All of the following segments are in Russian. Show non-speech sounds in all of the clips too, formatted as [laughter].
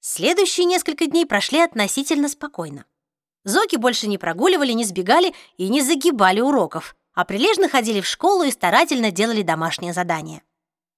Следующие несколько дней прошли относительно спокойно. Зоки больше не прогуливали, не сбегали и не загибали уроков, а прилежно ходили в школу и старательно делали домашние задания.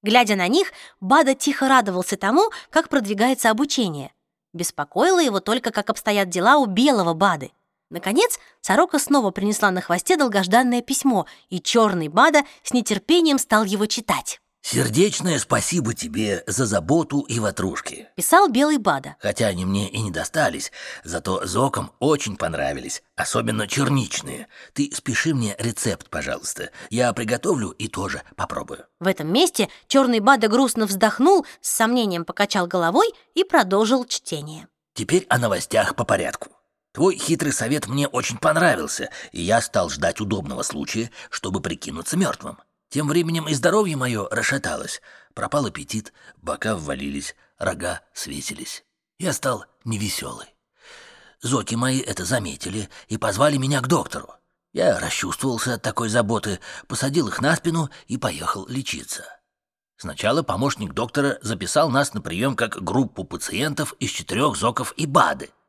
Глядя на них, Бада тихо радовался тому, как продвигается обучение. Беспокоило его только, как обстоят дела у белого Бады. Наконец, сорока снова принесла на хвосте долгожданное письмо, и черный Бада с нетерпением стал его читать. Сердечное спасибо тебе за заботу и ватрушки. Писал белый Бада. Хотя они мне и не достались, зато зокам очень понравились, особенно черничные. Ты спеши мне рецепт, пожалуйста. Я приготовлю и тоже попробую. В этом месте черный Бада грустно вздохнул, с сомнением покачал головой и продолжил чтение. Теперь о новостях по порядку. Твой хитрый совет мне очень понравился, и я стал ждать удобного случая, чтобы прикинуться мертвым. Тем временем и здоровье мое расшаталось. Пропал аппетит, бока ввалились, рога свесились. Я стал невеселый. Зоки мои это заметили и позвали меня к доктору. Я расчувствовался от такой заботы, посадил их на спину и поехал лечиться. Сначала помощник доктора записал нас на прием как группу пациентов из четырех зоков и БАДы —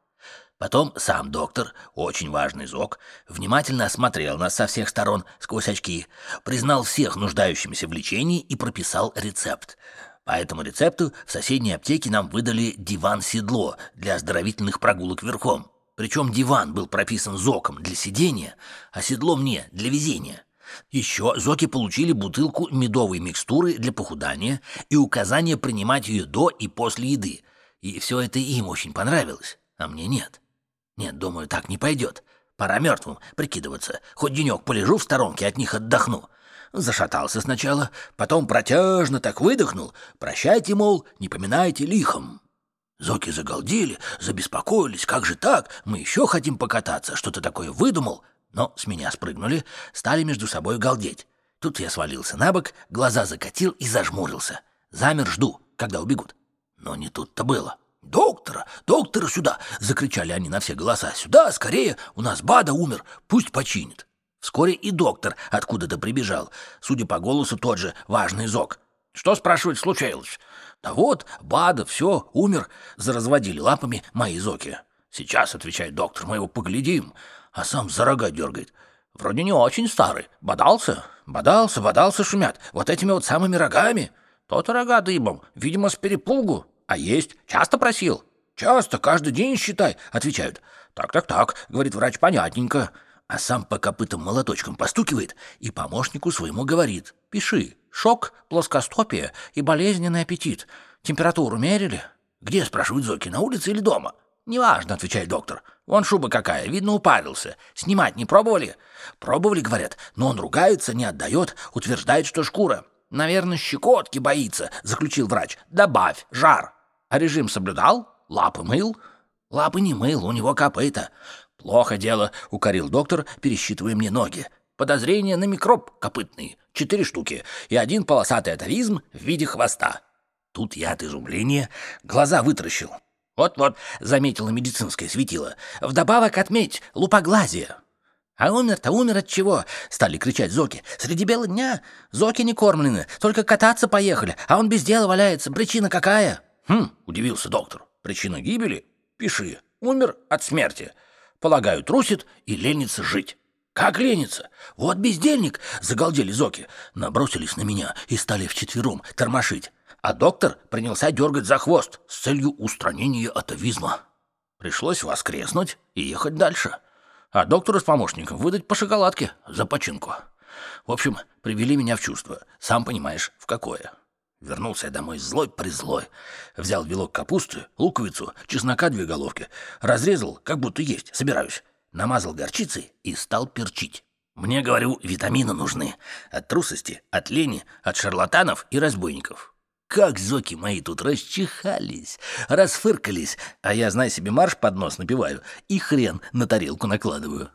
Потом сам доктор, очень важный зок, внимательно осмотрел нас со всех сторон сквозь очки, признал всех нуждающимися в лечении и прописал рецепт. По этому рецепту в соседней аптеке нам выдали диван-седло для оздоровительных прогулок верхом. Причем диван был прописан зоком для сидения, а седло мне для везения. Еще зоки получили бутылку медовой микстуры для похудания и указание принимать ее до и после еды. И все это им очень понравилось, а мне нет. Нет, думаю, так не пойдет. Пора мертвым прикидываться. Хоть денек полежу в сторонке, от них отдохну. Зашатался сначала, потом протяжно так выдохнул. Прощайте, мол, не поминайте лихом. Зоки загалдели, забеспокоились. Как же так? Мы еще хотим покататься. Что-то такое выдумал. Но с меня спрыгнули, стали между собой галдеть. Тут я свалился на бок, глаза закатил и зажмурился. Замер, жду, когда убегут. Но не тут-то было. «Доктора! Доктора сюда!» — закричали они на все голоса. «Сюда, скорее! У нас Бада умер! Пусть починит!» Вскоре и доктор откуда-то прибежал. Судя по голосу, тот же важный зок. «Что, спрашивать, случилось?» «Да вот, Бада, все, умер!» — заразводили лапами мои зоки. «Сейчас», — отвечает доктор, — «мы его поглядим». А сам за рога дергает. «Вроде не очень старый. Бодался?» «Бодался, бодался, шумят. Вот этими вот самыми рогами». «То-то рога дыбом. Видимо, с перепугу. «А есть? Часто просил?» «Часто, каждый день, считай», — отвечают. «Так-так-так», — говорит врач, — «понятненько». А сам по копытам молоточком постукивает и помощнику своему говорит. «Пиши. Шок, плоскостопие и болезненный аппетит. Температуру мерили?» «Где?» — спрашивают Зоки. «На улице или дома?» «Неважно», — отвечает доктор. «Вон шуба какая, видно, упарился. Снимать не пробовали?» «Пробовали, — говорят, — но он ругается, не отдает, утверждает, что шкура». «Наверное, щекотки боится», — заключил врач. «Добавь, жар». А режим соблюдал? Лапы мыл? Лапы не мыл, у него копыта. Плохо дело, укорил доктор, пересчитывая мне ноги. Подозрение на микроб копытный. Четыре штуки. И один полосатый атовизм в виде хвоста. Тут я от изумления глаза вытаращил. Вот-вот, заметила медицинское светило. Вдобавок отметь лупоглазие. А умер-то умер от чего? Стали кричать Зоки. Среди бела дня Зоки не кормлены, только кататься поехали, а он без дела валяется. Причина какая? «Хм», — удивился доктор, — «причина гибели? Пиши. Умер от смерти. Полагаю, трусит и ленится жить». «Как ленится? Вот бездельник!» — загалдели зоки. Набросились на меня и стали вчетвером тормошить. А доктор принялся дергать за хвост с целью устранения атовизма. Пришлось воскреснуть и ехать дальше. А доктору с помощником выдать по шоколадке за починку. В общем, привели меня в чувство. Сам понимаешь, в какое. Вернулся я домой злой-призлой. Взял вилок капусты, луковицу, чеснока две головки. Разрезал, как будто есть, собираюсь. Намазал горчицей и стал перчить. Мне, говорю, витамины нужны. От трусости, от лени, от шарлатанов и разбойников. Как зоки мои тут расчихались, расфыркались, а я, знай себе, марш под нос напиваю и хрен на тарелку накладываю.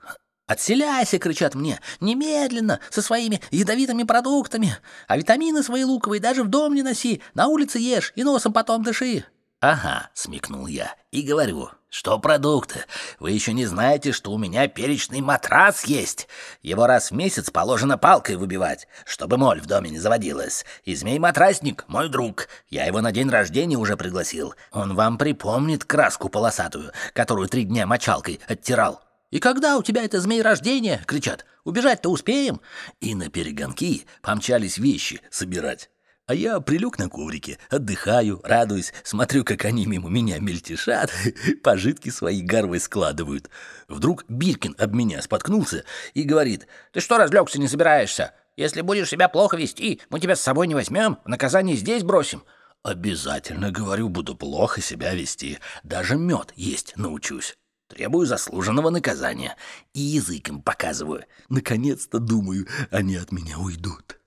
«Отселяйся!» — кричат мне. «Немедленно! Со своими ядовитыми продуктами! А витамины свои луковые даже в дом не носи! На улице ешь и носом потом дыши!» «Ага», — смекнул я и говорю, «что продукты? Вы еще не знаете, что у меня перечный матрас есть. Его раз в месяц положено палкой выбивать, чтобы моль в доме не заводилась. И змей-матрасник — мой друг. Я его на день рождения уже пригласил. Он вам припомнит краску полосатую, которую три дня мочалкой оттирал. «И когда у тебя это змей рождения?» — кричат. «Убежать-то успеем?» И на перегонки помчались вещи собирать. А я прилег на коврике, отдыхаю, радуюсь, смотрю, как они мимо меня мельтешат, [laughs] пожитки свои горвой складывают. Вдруг Биркин об меня споткнулся и говорит, «Ты что разлегся, не собираешься? Если будешь себя плохо вести, мы тебя с собой не возьмем, наказание здесь бросим». «Обязательно, говорю, буду плохо себя вести, даже мед есть научусь». Требую заслуженного наказания и языком показываю. Наконец-то, думаю, они от меня уйдут.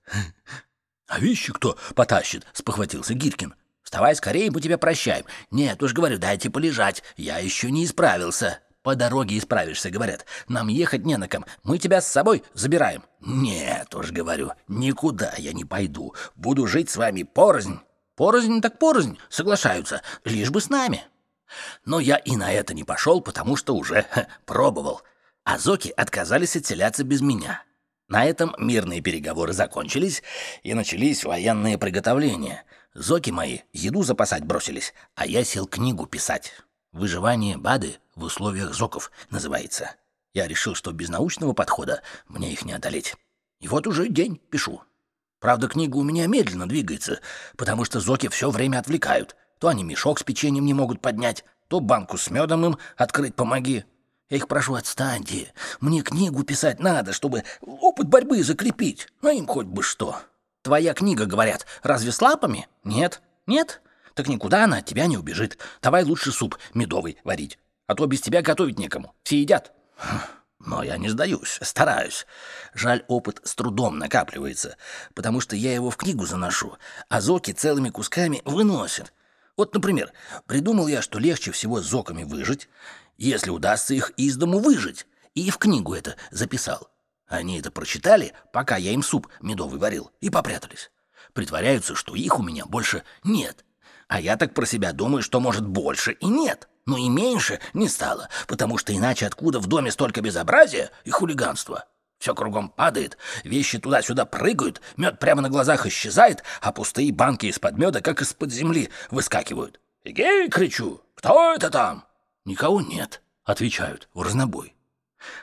«А вещи кто потащит?» — спохватился Гиркин. «Вставай скорее, мы тебя прощаем». «Нет, уж говорю, дайте полежать, я еще не исправился». «По дороге исправишься», — говорят. «Нам ехать не на ком, мы тебя с собой забираем». «Нет, уж говорю, никуда я не пойду, буду жить с вами порознь». «Порознь так порознь», — соглашаются, лишь бы с нами. Но я и на это не пошел, потому что уже ха, пробовал. А зоки отказались отселяться без меня. На этом мирные переговоры закончились, и начались военные приготовления. Зоки мои еду запасать бросились, а я сел книгу писать. «Выживание БАДы в условиях зоков» называется. Я решил, что без научного подхода мне их не одолеть. И вот уже день пишу. Правда, книга у меня медленно двигается, потому что зоки все время отвлекают. То они мешок с печеньем не могут поднять, то банку с медом им открыть помоги. Я их прошу, отстаньте. Мне книгу писать надо, чтобы опыт борьбы закрепить. А им хоть бы что. Твоя книга, говорят, разве с лапами? Нет? Нет? Так никуда она от тебя не убежит. Давай лучше суп медовый варить. А то без тебя готовить некому. Все едят. Но я не сдаюсь, стараюсь. Жаль, опыт с трудом накапливается, потому что я его в книгу заношу, а зоки целыми кусками выносят. Вот, например, придумал я, что легче всего с зоками выжить, если удастся их из дому выжить. И в книгу это записал. Они это прочитали, пока я им суп медовый варил, и попрятались. Притворяются, что их у меня больше нет. А я так про себя думаю, что может больше и нет. Но и меньше не стало, потому что иначе откуда в доме столько безобразия и хулиганства? Все кругом падает, вещи туда-сюда прыгают, мед прямо на глазах исчезает, а пустые банки из-под меда, как из-под земли, выскакивают. «Эгей!» — кричу. «Кто это там?» «Никого нет», — отвечают в разнобой.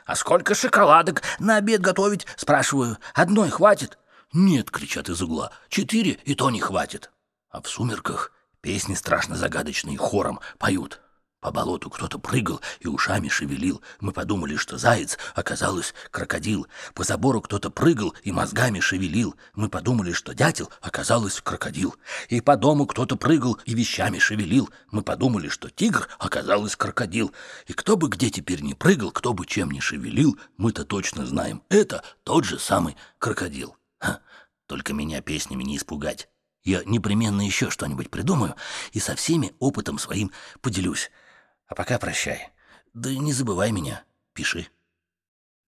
«А сколько шоколадок на обед готовить?» — спрашиваю. «Одной хватит?» «Нет», — кричат из угла, — «четыре и то не хватит». А в сумерках песни страшно загадочные хором поют. По болоту кто-то прыгал и ушами шевелил. Мы подумали, что заяц, оказалось крокодил. По забору кто-то прыгал и мозгами шевелил. Мы подумали, что дятел, оказалось крокодил. И по дому кто-то прыгал и вещами шевелил. Мы подумали, что тигр, оказалось крокодил. И кто бы где теперь не прыгал, кто бы чем не шевелил, мы-то точно знаем, это тот же самый крокодил. Ха, только меня песнями не испугать. Я непременно еще что-нибудь придумаю и со всеми опытом своим поделюсь. А пока прощай. Да не забывай меня. Пиши.